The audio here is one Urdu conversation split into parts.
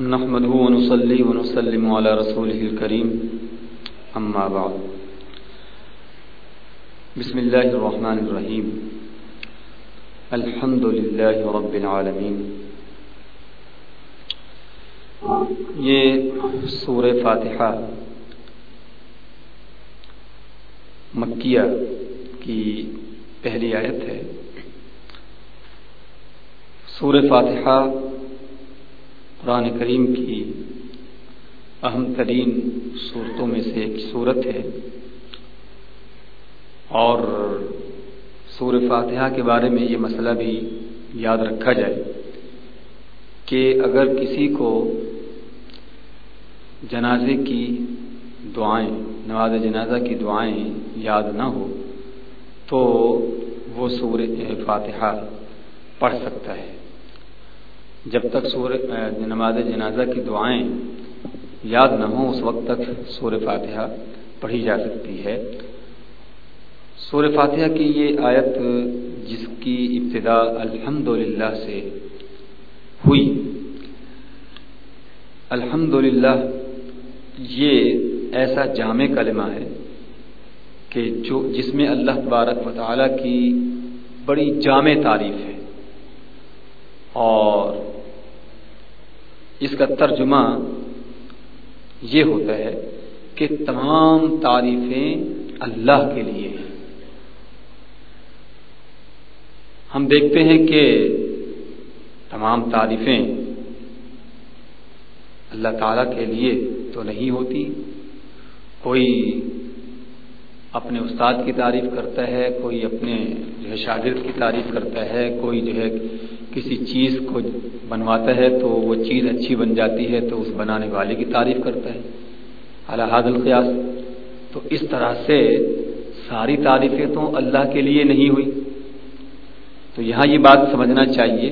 نحمده ونصلي ونسلم على رسوله الكريم. أما بعد. بسم الله الرحمن الرحيم. الحمد لله رب العالمين. یہ سور فاتحہ مکیہ کی پہلی آیت ہے۔ سور فاتحہ قرآن کریم کی اہم ترین صورتوں میں سے ایک صورت ہے اور سور فاتحہ کے بارے میں یہ مسئلہ بھی یاد رکھا جائے کہ اگر کسی کو جنازے کی دعائیں نواز جنازہ کی دعائیں یاد نہ ہو، تو وہ سور فاتحہ پڑھ سکتا ہے۔ جب تک سور نماز جنازہ کی دعائیں یاد نہ ہوں، اس وقت تک سور فاتحہ پڑھی جا سکتی ہے۔ سور فاتحہ کی یہ آیت جس کی ابتدا الحمد سے ہوئی۔ الحمد یہ ایسا جامع کلمہ ہے کہ جو جس میں اللہ تبارک و تعالیٰ کی بڑی جامع تعریف ہے اور اس کا ترجمہ یہ ہوتا ہے کہ تمام تعریفیں اللہ کے لیے ہیں۔ ہم دیکھتے ہیں کہ تمام تعریفیں اللہ تعالی کے لیے تو نہیں ہوتی۔ کوئی اپنے استاد کی تعریف کرتا ہے، کوئی اپنے جو ہے شاگرد کی تعریف کرتا ہے، کوئی جو ہے کسی چیز کو بنواتا ہے تو وہ چیز اچھی بن جاتی ہے تو اس بنانے والے کی تعریف کرتا ہے۔ الحاد القیاس۔ تو اس طرح سے ساری تعریفیں تو اللہ کے لیے نہیں ہوئی۔ تو یہاں یہ بات سمجھنا چاہیے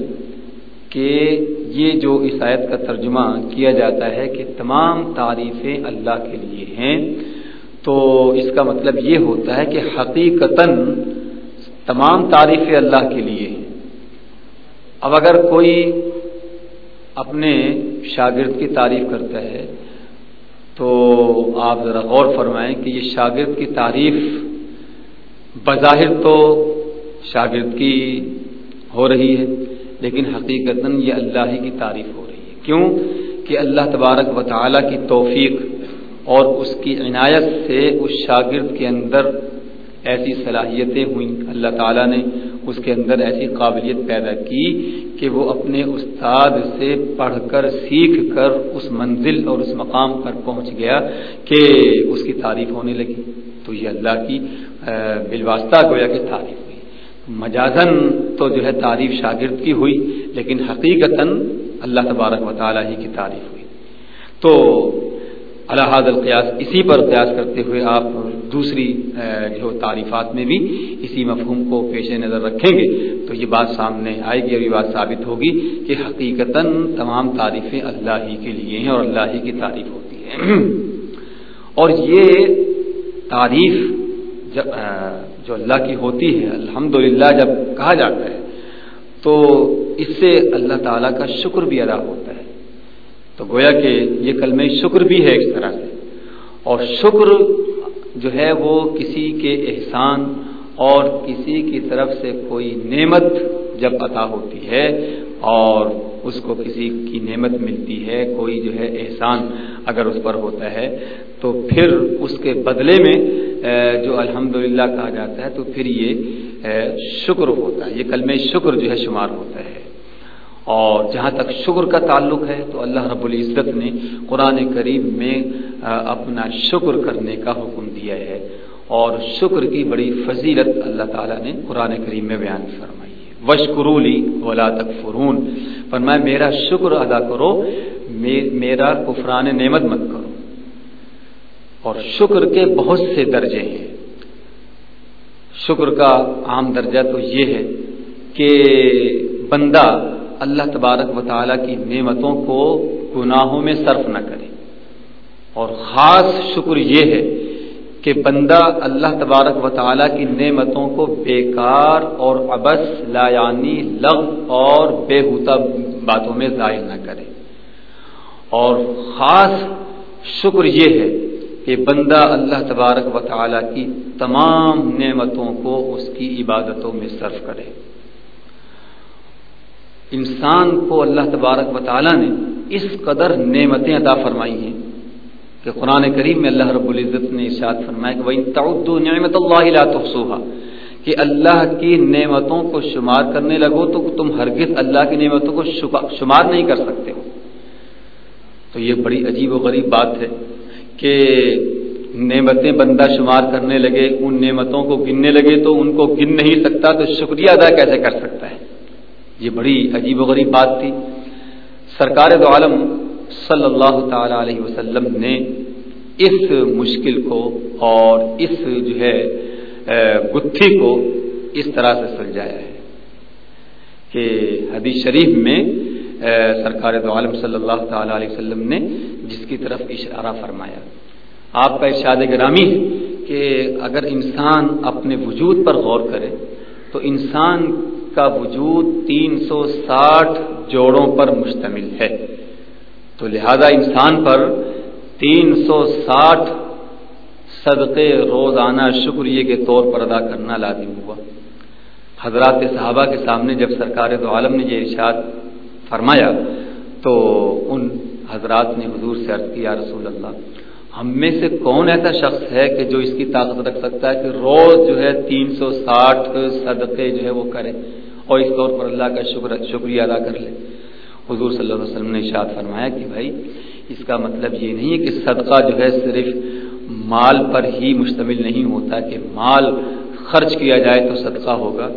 کہ یہ جو اس آیت کا ترجمہ کیا جاتا ہے کہ تمام تعریفیں اللہ کے لیے ہیں، تو اس کا مطلب یہ ہوتا ہے کہ حقیقتاً تمام تعریفیں اللہ کے لیے اب اگر کوئی اپنے شاگرد کی تعریف کرتا ہے، تو آپ ذرا غور فرمائیں کہ یہ شاگرد کی تعریف بظاہر تو شاگرد کی ہو رہی ہے، لیکن حقیقت یہ اللہ ہی کی تعریف ہو رہی ہے۔ کیوں؟ کہ اللہ تبارک و تعالیٰ کی توفیق اور اس کی عنایت سے اس شاگرد کے اندر ایسی صلاحیتیں ہوئیں۔ اللہ تعالیٰ نے اس کے اندر ایسی قابلیت پیدا کی کہ وہ اپنے استاد سے پڑھ کر سیکھ کر اس منزل اور اس مقام پر پہنچ گیا کہ اس کی تعریف ہونے لگی۔ تو یہ اللہ کی بالواسطہ گویا کہ تعریف ہوئی۔ مجازن تو جو ہے تعریف شاگرد کی ہوئی، لیکن حقیقتا اللہ تبارک و تعالیٰ ہی کی تعریف ہوئی۔ تو الحاظ القیاس اسی پر قیاس کرتے ہوئے آپ دوسری جو تعریفات میں بھی اسی مفہوم کو پیش نظر رکھیں گے۔ تو یہ بات سامنے آئے گی اور یہ بات ثابت ہوگی کہ حقیقتا تمام تعریفیں اللہ ہی کے لیے ہیں اور اللہ ہی کی تعریف ہوتی ہے اور یہ تعریف جب جو اللہ کی ہوتی ہے الحمد جب کہا جاتا ہے، تو اس سے اللہ تعالیٰ کا شکر بھی ادا ہوتا ہے۔ تو گویا کہ یہ کلمہ شکر بھی ہے اس طرح سے۔ اور شکر جو ہے وہ کسی کے احسان اور کسی کی طرف سے کوئی نعمت جب عطا ہوتی ہے اور اس کو کسی کی نعمت ملتی ہے، کوئی جو ہے احسان اگر اس پر ہوتا ہے، تو پھر اس کے بدلے میں جو الحمد کہا جاتا ہے، تو پھر یہ شکر ہوتا ہے، یہ کلمہ شکر جو ہے شمار ہوتا ہے۔ اور جہاں تک شکر کا تعلق ہے تو اللہ رب العزت نے قرآن کریم میں اپنا شکر کرنے کا حکم دیا ہے۔ اور شکر کی بڑی فضیلت اللہ تعالیٰ نے قرآن کریم میں بیان فرمائی ہے۔ وشکرولی ولا تک فرون فرمایا، میرا شکر ادا کرو میرا کفران نعمت مت کرو۔ اور شکر کے بہت سے درجے ہیں۔ شکر کا عام درجہ تو یہ ہے کہ بندہ اللہ تبارک و تعالیٰ کی نعمتوں کو گناہوں میں صرف نہ کرے۔ اور خاص شکر یہ ہے کہ بندہ اللہ تبارک و تعالیٰ کی نعمتوں کو بیکار اور ابس لایانی لغ اور بے باتوں میں ظاہر نہ کرے۔ اور خاص شکر یہ ہے کہ بندہ اللہ تبارک و تعالی کی تمام نعمتوں کو اس کی عبادتوں میں صرف کرے۔ انسان کو اللہ تبارک و تعالی نے اس قدر نعمتیں عطا فرمائی ہیں کہ قرآن کریم میں اللہ رب العزت نے ارشاد فرمایا کہ وہ تعود نعمت اللہ لا تحصوها، کہ اللہ کی نعمتوں کو شمار کرنے لگو تو تم ہرگز اللہ کی نعمتوں کو شمار نہیں کر سکتے ہو۔ تو یہ بڑی عجیب و غریب بات ہے کہ نعمتیں بندہ شمار کرنے لگے، ان نعمتوں کو گننے لگے تو ان کو گن نہیں سکتا، تو شکریہ ادا کیسے کر سکتا ہے؟ یہ بڑی عجیب و غریب بات تھی۔ سرکار دو عالم صلی اللہ تعالی علیہ وسلم نے اس مشکل کو اور اس جو ہے گتھی کو اس طرح سے سلجھایا ہے کہ حدیث شریف میں سرکار دو عالم صلی اللہ تعالی علیہ وسلم نے جس کی طرف اشارہ فرمایا۔ آپ کا ارشاد گرامی ہے کہ اگر انسان اپنے وجود پر غور کرے تو انسان کا وجود تین سو ساٹھ جوڑوں پر مشتمل ہے۔ تو لہذا انسان پر تین سو ساٹھ صدقے روزانہ شکریہ کے طور پر ادا کرنا لازم ہوا۔ حضرات صحابہ کے سامنے جب سرکار دو عالم نے یہ ارشاد فرمایا، تو ان حضرات نے حضور سے عرض کیا رسول اللہ ہم میں سے کون ایسا شخص ہے کہ جو اس کی طاقت رکھ سکتا ہے کہ روز جو ہے تین سو ساٹھ صدقے جو ہے وہ کرے اور اس طور پر اللہ کا شکر شکریہ ادا کر لے؟ حضور صلی اللہ علیہ وسلم نے اشاد فرمایا کہ بھائی، اس کا مطلب یہ نہیں ہے کہ صدقہ جو ہے صرف مال پر ہی مشتمل نہیں ہوتا کہ مال خرچ کیا جائے تو صدقہ ہوگا،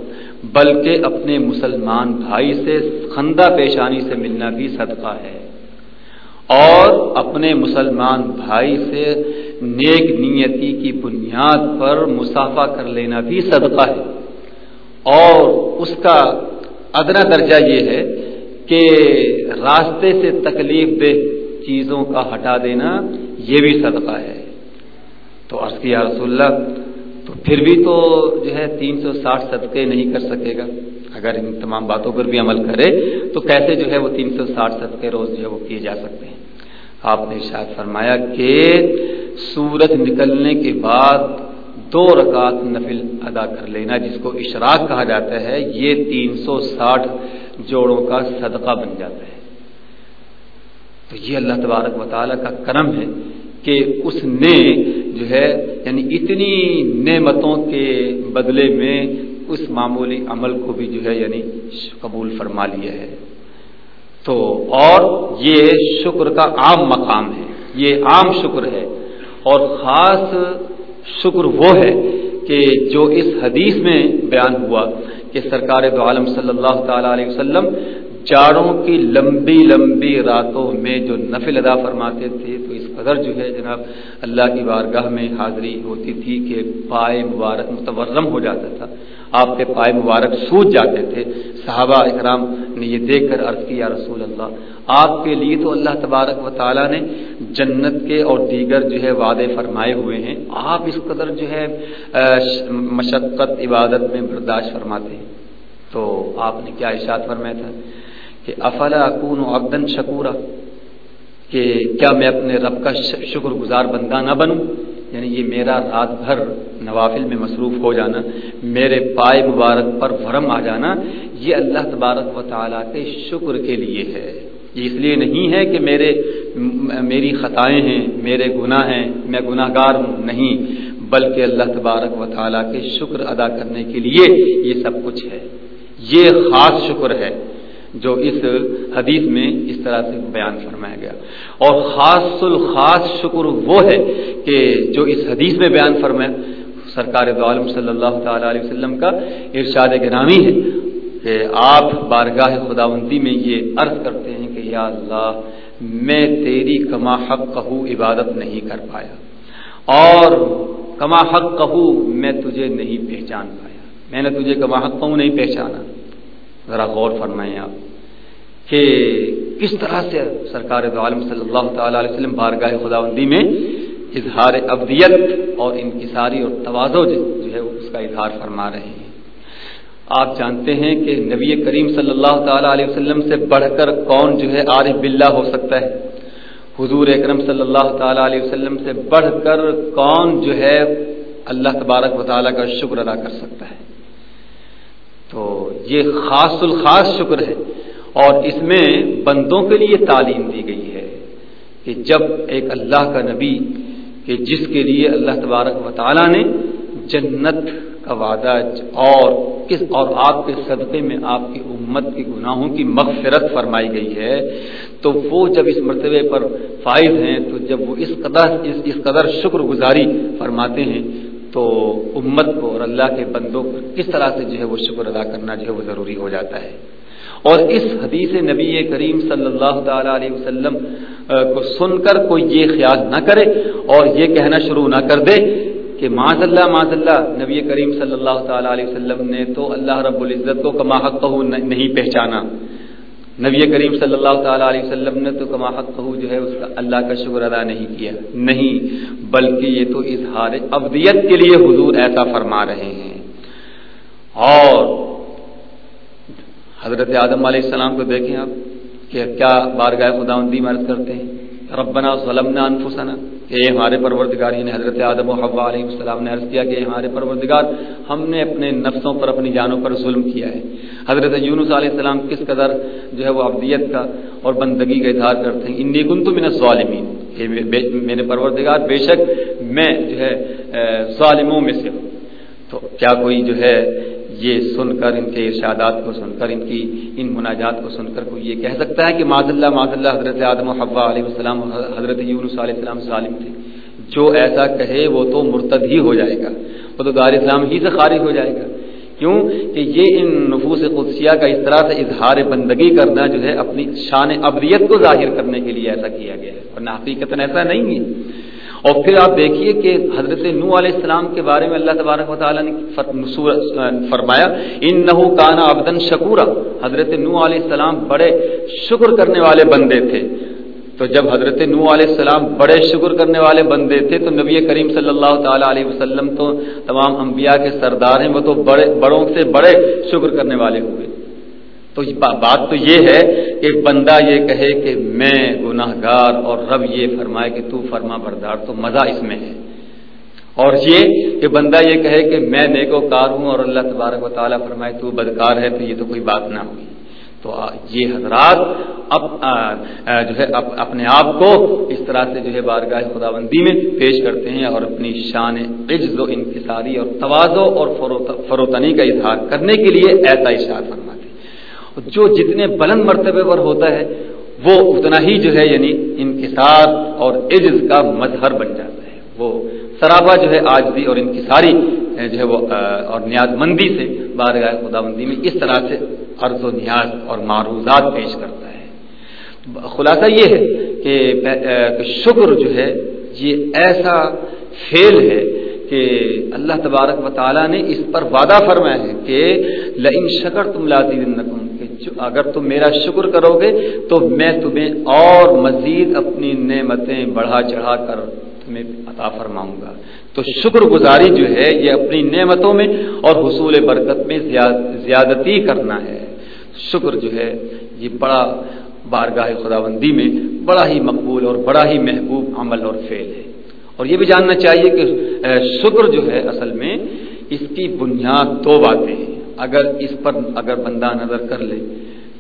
بلکہ اپنے مسلمان بھائی سے خندہ پیشانی سے ملنا بھی صدقہ ہے۔ اور اپنے مسلمان بھائی سے نیک نیتی کی بنیاد پر مسافہ کر لینا بھی صدقہ ہے۔ اور اس کا ادنا درجہ یہ ہے کہ راستے سے تکلیف دہ چیزوں کا ہٹا دینا یہ بھی صدقہ ہے۔ تو عرض کیا رسول اللہ، تو پھر بھی تو جو ہے تین سو ساٹھ صدقے نہیں کر سکے گا۔ اگر ان تمام باتوں پر بھی عمل کرے، تو کیسے جو ہے وہ تین سو ساٹھ صدقے روز جو ہے وہ کیے جا سکتے ہیں۔ آپ نے شاید فرمایا کہ سورج نکلنے کے بعد دو رکعت نفل ادا کر لینا، جس کو اشراق کہا جاتا ہے، یہ تین سو ساٹھ جوڑوں کا صدقہ بن جاتا ہے۔ تو یہ اللہ تبارک و تعالیٰ کا کرم ہے کہ اس نے جو ہے یعنی اتنی نعمتوں کے بدلے میں اس معمولی عمل کو بھی جو ہے یعنی قبول فرما لیا ہے۔ تو اور یہ شکر کا عام مقام ہے، یہ عام شکر ہے۔ اور خاص شکر وہ ہے کہ جو اس حدیث میں بیان ہوا کہ سرکار دو عالم صلی اللہ تعالی علیہ وسلم چاروں کی لمبی لمبی راتوں میں جو نفل ادا فرماتے تھے تو قدر جو ہے جناب اللہ کی بارگاہ میں حاضری ہوتی تھی کہ پائے مبارک متورم ہو جاتا تھا۔ آپ کے پائے مبارک سوج جاتے تھے۔ صحابہ اکرام نے یہ دیکھ کر عرض کیا رسول اللہ، آپ کے لیے تو اللہ تبارک و تعالیٰ نے جنت کے اور دیگر جو ہے وعدے فرمائے ہوئے ہیں۔ آپ اس قدر جو ہے مشقت، عبادت میں برداشت فرماتے ہیں۔ تو آپ نے کیا اشاعت فرمایا تھا کہ افلا اکون و ابدن شکورا؟ کہ کیا میں اپنے رب کا شکر گزار بندہ نہ بنوں؟ یعنی یہ میرا رات بھر نوافل میں مصروف ہو جانا، میرے پائے مبارک پر ورم آ جانا، یہ اللہ تبارک و تعالیٰ کے شکر کے لیے ہے۔ یہ اس لیے نہیں ہے کہ میرے میری خطائیں ہیں، میرے گناہ ہیں، میں گناہ گار ہوں، نہیں، بلکہ اللہ تبارک و تعالیٰ کے شکر ادا کرنے کے لیے یہ سب کچھ ہے۔ یہ خاص شکر ہے۔ جو اس حدیث میں اس طرح سے بیان فرمایا گیا۔ اور خاص الخاص شکر وہ ہے کہ جو اس حدیث میں بیان فرمایا، سرکار دو عالم صلی اللہ تعالی علیہ وسلم کا ارشاد گرامی ہے کہ آپ بارگاہ خداوندی میں یہ عرض کرتے ہیں کہ یا اللہ، میں تیری کما حق کہو عبادت نہیں کر پایا، اور کما حق کہو میں تجھے نہیں پہچان پایا۔ میں نے تجھے کما حق کہوں نہیں پہچانا۔ ذرا غور فرمائیں آپ کہ کس طرح سے سرکار دو عالم صلی اللہ تعالی علیہ وسلم بارگاہ خداوندی میں اظہار ابدیت اور انکساری اور توازو جو ہے اس کا اظہار فرما رہے ہیں۔ آپ جانتے ہیں کہ نبی کریم صلی اللہ تعالی علیہ وسلم سے بڑھ کر کون جو ہے عارف باللہ ہو سکتا ہے؟ حضور اکرم صلی اللہ تعالی علیہ وسلم سے بڑھ کر کون جو ہے اللہ تبارک و تعالیٰ کا شکر ادا کر سکتا ہے؟ تو یہ خاص الخاص شکر ہے۔ اور اس میں بندوں کے لیے تعلیم دی گئی ہے کہ جب ایک اللہ کا نبی، کہ جس کے لیے اللہ تبارک و تعالیٰ نے جنت کا وعدہ اور کس اور آپ کے صدقے میں آپ کی امت کے گناہوں کی مغفرت فرمائی گئی ہے، تو وہ جب اس مرتبے پر فائز ہیں، تو جب وہ اس قدر، اس اس قدر شکر گزاری فرماتے ہیں تو امت کو اور اللہ کے بندوں کو کس طرح سے جو ہے وہ شکر ادا کرنا جو ہے وہ ضروری ہو جاتا ہے۔ اور اس حدیث نبی کریم صلی اللہ تعالی علیہ وسلم کو سن کر کوئی یہ خیال نہ کرے اور یہ کہنا شروع نہ کر دے کہ معذ اللہ معذ اللہ نبی کریم صلی اللہ تعالی علیہ وسلم نے تو اللہ رب العزت کو کما حق نہیں پہچانا۔ نبی کریم صلی اللہ تعالیٰ علیہ وسلم نے تو کما حق جو ہے اس کا اللہ کا شکر ادا نہیں کیا۔ نہیں، بلکہ یہ تو اظہار ابدیت کے لیے حضور ایسا فرما رہے ہیں۔ اور حضرت آدم علیہ السلام کو دیکھیں آپ کہ کیا بارگاہ خدا مرض کرتے ہیں۔ ربنا ظلمنا انفسنا۔ کہ ہمارے پروردگار یعنی حضرت آدم و حوا علیہ السلام نے عرض کیا کہ ہمارے پروردگار، ہم نے اپنے نفسوں پر، اپنی جانوں پر ظلم کیا ہے۔ حضرت یونس علیہ السلام کس قدر جو ہے وہ ابدیت کا اور بندگی کا اظہار کرتے ہیں۔ انی گن تو من ظالمین میرے پروردگار، بے شک میں جو ہے ظالموں میں سے ہوں۔ تو کیا کوئی جو ہے یہ سن کر ان کے ارشادات کو سن کر ان کی ان مناجات کو سن کر کوئی یہ کہہ سکتا ہے کہ معذ اللہ معذ اللہ حضرت آدم و حبا علیہ السلام حضرت یونس علیہ السلام ظالم تھے۔ جو ایسا کہے وہ تو مرتد ہی ہو جائے گا، وہ تو دار اسلام ہی سے خارج ہو جائے گا۔ کیوں؟ کہ یہ ان نفوس قدسیہ کا اس طرح سے اظہار بندگی کرنا جو ہے اپنی شان ابریت کو ظاہر کرنے کے لیے ایسا کیا گیا ہے۔ اور حقیقت ایسا نہیں ہے۔ اور پھر آپ دیکھیے کہ حضرت نو علیہ السلام کے بارے میں اللہ تبارک و تعالیٰ نے فرمایا ان نحو کانا ابدن شکورا. حضرت نو علیہ السلام بڑے شکر کرنے والے بندے تھے۔ تو جب حضرت نو علیہ السلام بڑے شکر کرنے والے بندے تھے، تو نبی کریم صلی اللہ تعالیٰ علیہ وسلم تو تمام انبیاء کے سردار ہیں، وہ تو بڑے بڑوں سے بڑے شکر کرنے والے ہوئے۔ تو بات تو یہ ہے کہ بندہ یہ کہے کہ میں گناہ گار اور رب یہ فرمائے کہ تو فرما بردار، تو مزہ اس میں ہے۔ اور یہ کہ بندہ یہ کہے کہ میں نیکو کار ہوں اور اللہ تبارک و تعالیٰ فرمائے تو بدکار ہے، تو یہ تو کوئی بات نہ ہوئی تو یہ حضرات اب جو ہے اپنے آپ کو اس طرح سے جو ہے بارگاہ خدا بندی میں پیش کرتے ہیں اور اپنی شان عجز و انکساری اور توازو اور فروتنی کا اظہار کرنے کے لیے ایسا اشار فرماتے جو جتنے بلند مرتبے پر ہوتا ہے، وہ اتنا ہی جو ہے یعنی انکسار اور عجز کا مظہر بن جاتا ہے۔ وہ سرابا جو ہے آج بھی اور انکساری جو ہے وہ اور نیاز مندی سے، بارگاہ خدا بندی میں اس طرح سے عرض و نیاز اور معروضات پیش کرتا ہے۔ خلاصہ یہ ہے کہ شکر جو ہے، یہ ایسا فیل ہے کہ اللہ تبارک و تعالیٰ نے اس پر وعدہ فرمایا ہے کہ لئن شکر تم لاتی اگر تم میرا شکر کرو گے، تو میں تمہیں اور مزید اپنی نعمتیں بڑھا چڑھا کر تمہیں عطا فرماؤں گا۔ تو شکر گزاری جو ہے، یہ اپنی نعمتوں میں اور حصول برکت میں زیادتی کرنا ہے۔ شکر جو ہے، یہ بڑا بارگاہ خدا بندی میں بڑا ہی مقبول اور بڑا ہی محبوب عمل اور فعل ہے۔ اور یہ بھی جاننا چاہیے کہ شکر جو ہے، اصل میں اس کی بنیاد دو باتیں ہیں۔ اگر اس پر اگر بندہ نظر کر لے،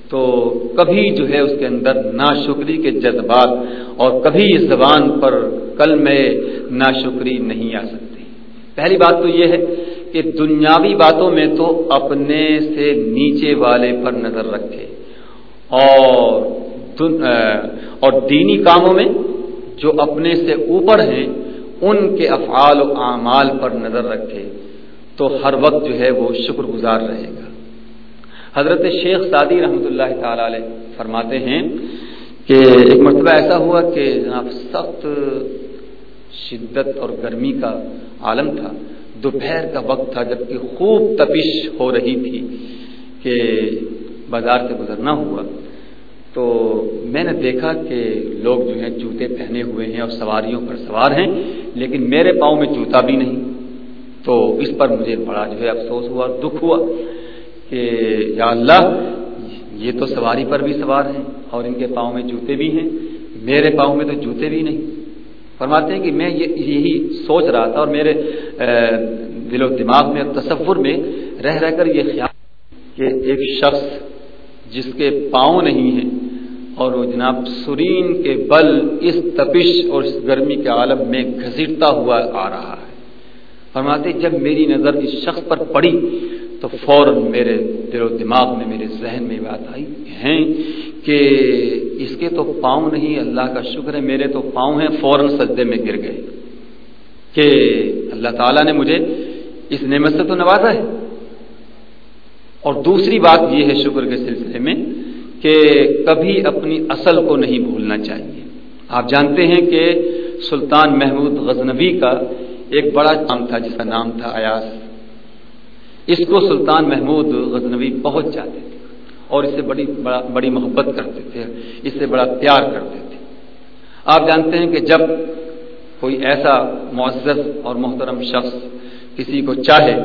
تو کبھی جو ہے اس کے اندر ناشکری کے جذبات اور کبھی اس زبان پر کل میں ناشکری نہیں آ سکتی پہلی بات تو یہ ہے کہ دنیاوی باتوں میں تو اپنے سے نیچے والے پر نظر رکھے۔ اور اور دینی کاموں میں جو اپنے سے اوپر ہیں، ان کے افعال و اعمال پر نظر رکھے۔ تو ہر وقت جو ہے وہ شکر گزار رہے گا۔ حضرت شیخ سعدی رحمۃ اللہ تعالی علیہ فرماتے ہیں کہ ایک مرتبہ ایسا ہوا کہ جناب سخت شدت اور گرمی کا عالم تھا۔ دوپہر کا وقت تھا جبکہ خوب تپش ہو رہی تھی کہ بازار سے گزرنا ہوا۔ تو میں نے دیکھا کہ لوگ جو ہیں جوتے پہنے ہوئے ہیں اور سواریوں پر سوار ہیں، لیکن میرے پاؤں میں جوتا بھی نہیں۔ تو اس پر مجھے بڑا جو ہے افسوس ہوا، دکھ ہوا کہ یا اللہ، یہ تو سواری پر بھی سوار ہیں اور ان کے پاؤں میں جوتے بھی ہیں، میرے پاؤں میں تو جوتے بھی نہیں۔ فرماتے ہیں کہ میں یہی سوچ رہا تھا اور میرے دل و دماغ میں تصور میں رہ رہ کر یہ خیال کہ ایک شخص جس کے پاؤں نہیں ہیں اور وہ جناب سرین کے بل اس تپش اور اس گرمی کے عالم میں گھسیٹتا ہوا آ رہا ہے۔ فرماتے جب میری نظر اس شخص پر پڑی تو فوراً میرے دل و دماغ میں، میرے ذہن میں بات آئی ہیں کہ اس کے تو پاؤں نہیں، اللہ کا شکر ہے، میرے تو پاؤں ہیں، فوراً سجدے میں گر گئے کہ اللہ تعالیٰ نے مجھے اس نعمت سے تو نوازا ہے۔ اور دوسری بات یہ ہے شکر کے سلسلے میں کہ کبھی اپنی اصل کو نہیں بھولنا چاہیے۔ آپ جانتے ہیں کہ سلطان محمود غزنبی کا ایک بڑا نام تھا جس کا نام تھا ایاس اس کو سلطان محمود غزنوی بہت جاتے تھے اور اس سے بڑی بڑا بڑی محبت کرتے تھے، اس سے بڑا پیار کرتے تھے۔ آپ جانتے ہیں کہ جب کوئی ایسا معزز اور محترم شخص کسی کو چاہے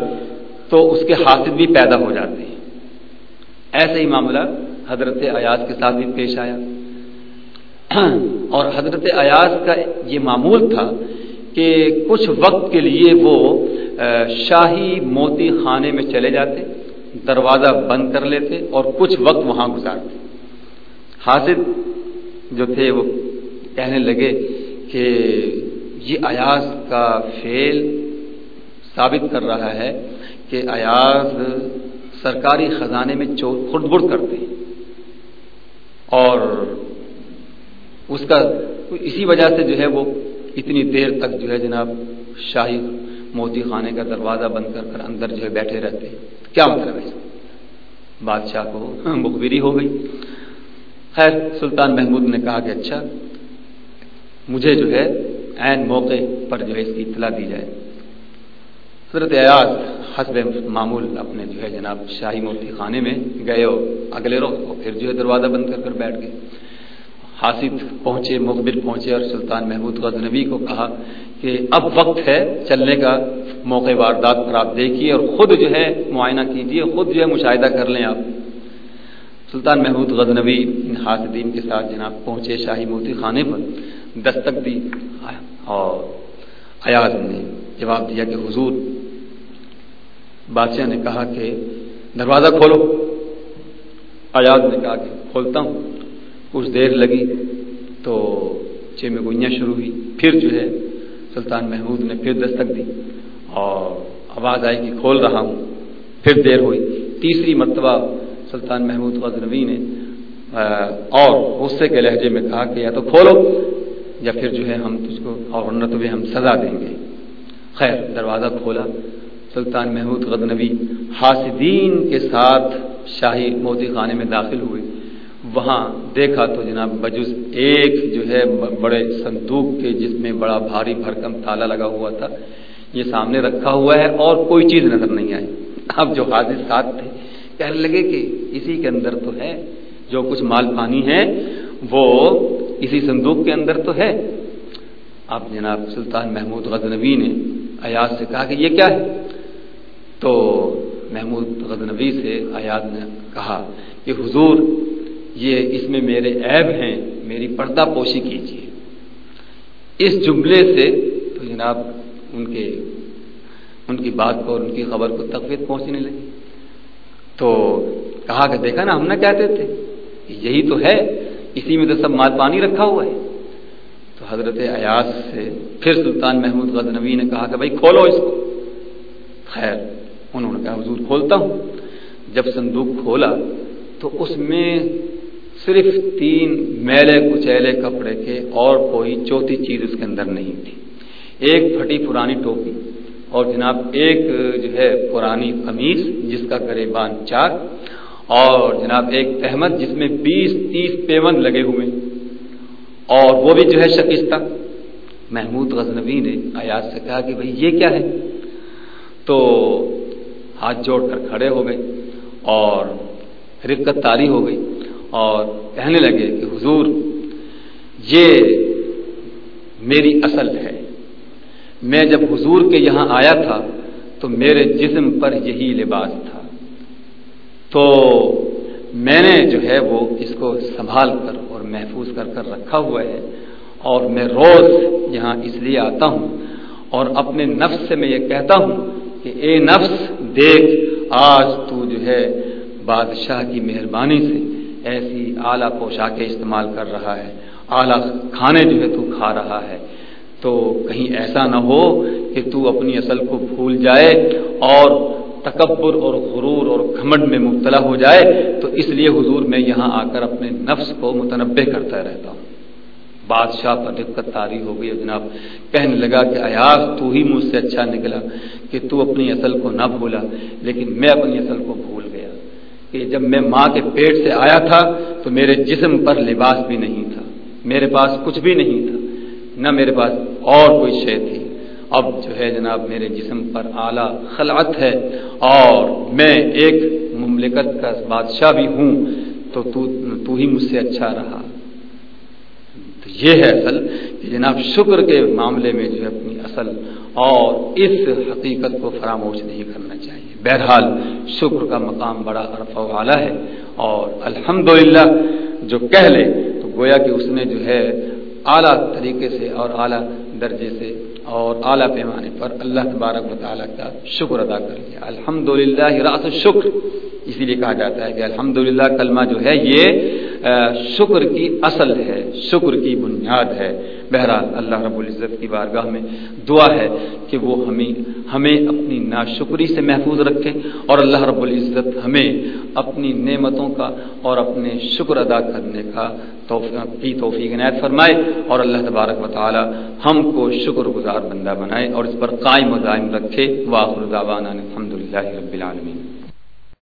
تو اس کے حاصل بھی پیدا ہو جاتے ہیں۔ ایسے ہی معاملہ حضرت ایاز کے ساتھ بھی پیش آیا۔ اور حضرت ایاز کا یہ معمول تھا کہ کچھ وقت کے لیے وہ شاہی موتی خانے میں چلے جاتے، دروازہ بند کر لیتے اور کچھ وقت وہاں گزارتے۔ حاصل جو تھے وہ کہنے لگے کہ یہ ایاز کا فیل ثابت کر رہا ہے کہ ایاز سرکاری خزانے میں چور خرد برد کرتے ہیں۔ اور اس کا، اسی وجہ سے جو ہے وہ اتنی دیر تک جو ہے جناب شاہی موتی خانے کا دروازہ بند کر کر اندر جو ہے بیٹھے رہتے کیا مطلب ہے؟ بادشاہ کو مخبری ہو گئی۔ خیر، سلطان محمود نے کہا کہ اچھا مجھے جو ہے عین موقع پر جو ہے اس کی اطلاع دی جائے۔ حضرت ایاز حسب معمول اپنے جو ہے جناب شاہی موتی خانے میں گئے ہو اگلے روز کو پھر جو ہے دروازہ بند کر کر بیٹھ گئے۔ حاصل پہنچے مقبر پہنچے اور سلطان محمود غزنبی کو کہا کہ اب وقت ہے چلنے کا، موقع واردات پر آپ دیکھیے اور خود جو ہے معائنہ کیجیے، خود جو ہے مشاہدہ کر لیں آپ۔ سلطان محمود غزنبی ان حاسدین کے ساتھ جناب پہنچے شاہی موتی خانے پر، دستک دی اور ایاز نے جواب دیا کہ حضور، بادشاہ نے کہا کہ دروازہ کھولو۔ ایاز نے کہا کہ کھولتا ہوں۔ کچھ دیر لگی تو چھ میں گوئیاں شروع ہوئی۔ پھر جو ہے سلطان محمود نے پھر دستک دی اور آواز آئی کہ کھول رہا ہوں۔ پھر دیر ہوئی۔ تیسری مرتبہ سلطان محمود غزنوی نے اور غصے کے لہجے میں کہا کہ یا تو کھولو یا پھر جو ہے ہم تجھ کو اور نہ تمہیں ہم سزا دیں گے۔ خیر، دروازہ کھولا۔ سلطان محمود غزنوی حاسدین کے ساتھ شاہی موتی خانے میں داخل ہوئے۔ وہاں دیکھا تو جناب بجز ایک جو ہے بڑے صندوق کے جس میں بڑا بھاری بھرکم تالا لگا ہوا تھا، یہ سامنے رکھا ہوا ہے اور کوئی چیز نظر نہیں آئی۔ اب جو حاضر ساتھ تھے، کہنے لگے کہ اسی کے اندر تو ہے، جو کچھ مال پانی ہے، وہ اسی صندوق کے اندر تو ہے۔ اب جناب سلطان محمود غزنوی نے ایاز سے کہا کہ یہ کیا ہے؟ تو محمود غزنوی سے ایاز نے کہا کہ حضور یہ اس میں میرے عیب ہیں، میری پردہ پوشی کیجیے اس جملے سے تو جناب ان کے، ان کی بات کو اور ان کی خبر کو تقویت پہنچنے لگی۔ تو کہا کہ دیکھا نا، ہم نہ کہتے تھے یہی تو ہے، اسی میں تو سب مال پانی رکھا ہوا ہے۔ تو حضرت ایاز سے پھر سلطان محمود غزنوی نے کہا کہ بھائی کھولو اس کو۔ خیر، انہوں نے کہا، حضور کھولتا ہوں۔ جب صندوق کھولا تو اس میں صرف تین میلے کچیلے کپڑے کے اور کوئی چوتھی چیز اس کے اندر نہیں تھی۔ ایک پھٹی پرانی ٹوپی اور جناب ایک جو ہے پرانی قمیض جس کا کرے چار اور جناب ایک تحمد جس میں بیس تیس پیون لگے ہوئے اور وہ بھی جو ہے شکستہ۔ محمود غزنوی نے آیات سے کہا کہ بھائی یہ کیا ہے؟ تو ہاتھ جوڑ کر کھڑے ہو گئے اور رکت تاری ہو گئی۔ اور کہنے لگے کہ حضور، یہ میری اصل ہے۔ میں جب حضور کے یہاں آیا تھا تو میرے جسم پر یہی لباس تھا۔ تو میں نے جو ہے وہ اس کو سنبھال کر اور محفوظ کر کر رکھا ہوا ہے اور میں روز یہاں اس لیے آتا ہوں اور اپنے نفس سے میں یہ کہتا ہوں کہ اے نفس، دیکھ، آج تو جو ہے بادشاہ کی مہربانی سے ایسی اعلیٰ پوشاکیں استعمال کر رہا ہے۔ اعلیٰ کھانے جو ہے تو کھا رہا ہے۔ تو کہیں ایسا نہ ہو کہ تو اپنی اصل کو بھول جائے اور تکبر اور غرور اور گھمنڈ میں مبتلا ہو جائے۔ تو اس لیے حضور میں یہاں آ کر اپنے نفس کو متنوع کرتا رہتا ہوں۔ بادشاہ پر دقت تاری ہو گئی۔ جناب کہنے لگا کہ ایاز، تو ہی مجھ سے اچھا نکلا کہ تو اپنی اصل کو نہ بھولا، لیکن میں اپنی اصل کو بھول کہ جب میں ماں کے پیٹ سے آیا تھا تو میرے جسم پر لباس بھی نہیں تھا میرے پاس کچھ بھی نہیں تھا نہ میرے پاس اور کوئی شے تھی۔ اب جو ہے جناب میرے جسم پر اعلیٰ خلعت ہے اور میں ایک مملکت کا بادشاہ بھی ہوں تو تو, تو ہی مجھ سے اچھا رہا۔ تو یہ ہے اصل کہ جناب شکر کے معاملے میں جو ہے اپنی اصل اور اس حقیقت کو فراموش نہیں کرنا چاہیے۔ بہرحال شکر کا مقام بڑا عرف والا اعلیٰ ہے اور الحمدللہ جو کہہ لے تو گویا کہ اس نے جو ہے اعلیٰ طریقے سے اور اعلیٰ درجے سے اور اعلیٰ پیمانے پر اللہ تبارک و تعالیٰ کا شکر ادا کر لیا۔ الحمد للہ راس شکر اسی لیے کہا جاتا ہے کہ الحمد للہ کلمہ جو ہے یہ شکر کی اصل ہے، شکر کی بنیاد ہے۔ بہرحال اللہ رب العزت کی بارگاہ میں دعا ہے کہ وہ ہمیں ہمیں اپنی ناشکری سے محفوظ رکھے اور اللہ رب العزت ہمیں اپنی نعمتوں کا اور اپنے شکر ادا کرنے کا کی توفیق عنایت فرمائے اور اللہ تبارک و تعالی ہم کو شکر گزار بندہ بنائے اور اس پر قائم و دائم رکھے۔ واخر دعوانا الحمد للہ رب العالمین۔